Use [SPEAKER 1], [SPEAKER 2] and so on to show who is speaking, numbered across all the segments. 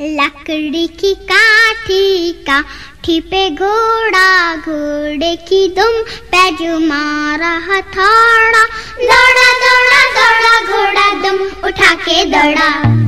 [SPEAKER 1] लकड़ी की काठी का ठीपे घोड़ा, घोड़े की दुम पे जो मारा हथौड़ा दौड़ा दौड़ा दौड़ा, घोड़ा दुम उठा के दौड़ा।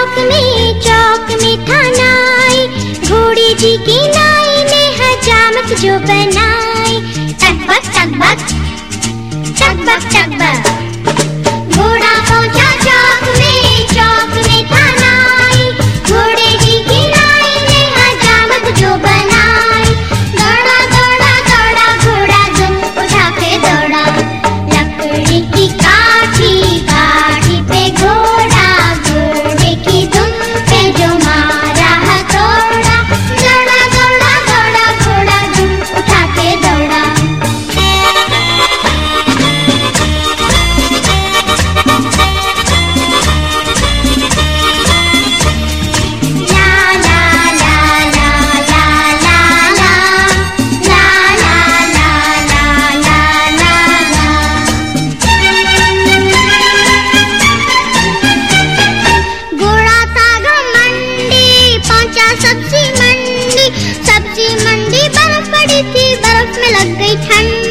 [SPEAKER 1] चौक में चौक में घोड़ी जी की नाई ने हजामक जो बनाई। टकबक टकबक। टकबक टकबक। क्या सब्ज़ी मंडी सब्ज़ी मंडी बर्फ़ पड़ी थी बर्फ़ में लग गई ठंड।